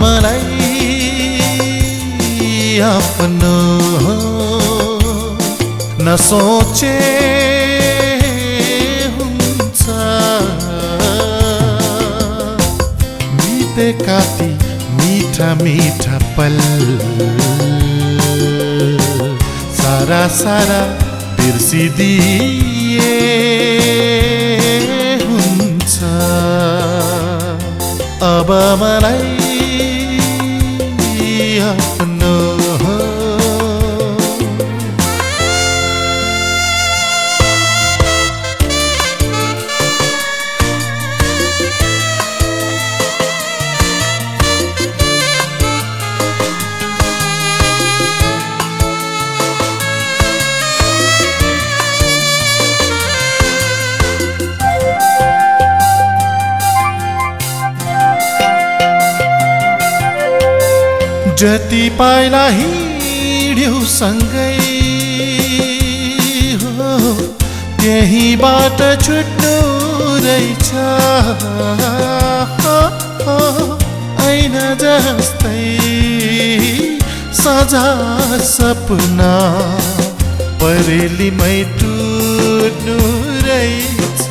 मलाई आफ्नो नसोचे हुन्छ। बितेका ती मिठा मिठा पल। सारा सारा बिर्सिदिए हुन्छ। अब मलाई आफ्नो जति पाइला हिँड्यौ सँगै। हो त्यहीबाट छुट्नु रहेछ। हो, हो, ऐना जस्तै सजा सपना परेलीमै टुट्नु रहेछ।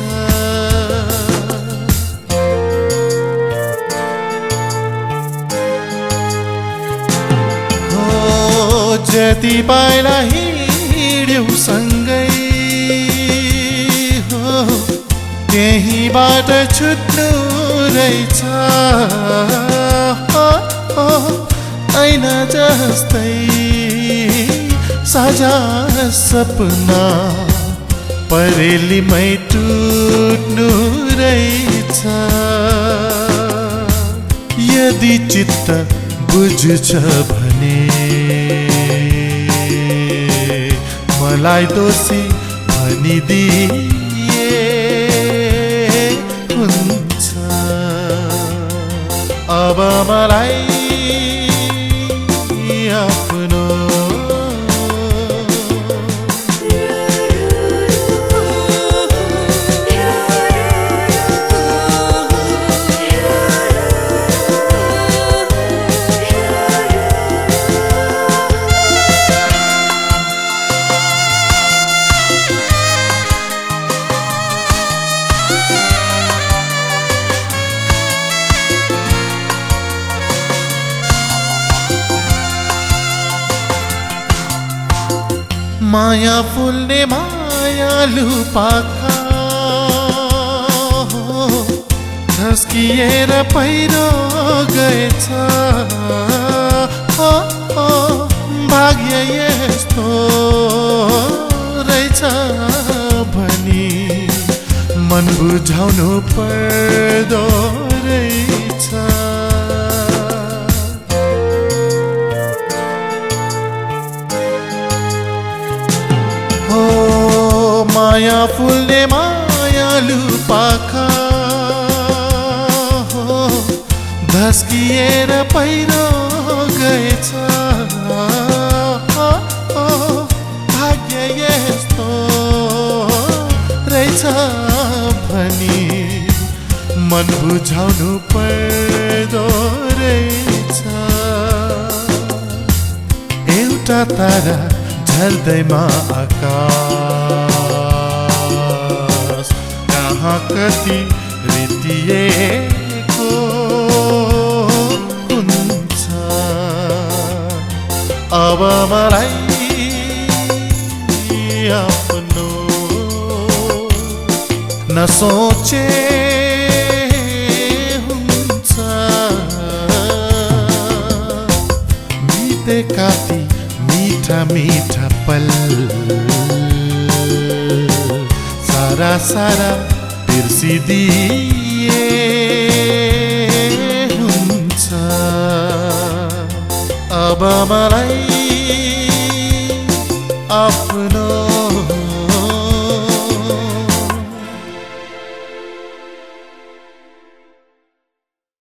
जति पाइला हिँड्यौ सँगै। हो त्यहीबाट छुट्नु रहेछ। ऐना जस्तै साझा सपना परेलीमै टुट्नु रहेछ। यदि चित्त बुझ्छ भने मलाई दोषी भनिदिए। हुन्छ। अब मलाई आफ्नो माया फुल्ने मायालु पाखा झस्किएर पहिरो गएछ। भाग्य यस्तो रहेछ भनी मन बुझाउनु पर्दो रहेछ। माया फुल्ने मायालु पाखा धस्किएर पहिरो गएछ। भाग्य यस्तो रहेछ भनी मन बुझाउनु पर्दो रहेछ। एउटा तारा झल्दैमा आकाश। कति रितिएको हुन्छ। अब मलाई आफ्नो नसोचे हुन्छ। बितेका ती मिठा मिठा पल। सारा सारा बिर्सिदिए हुन्छ। अब मलाई आफ्नो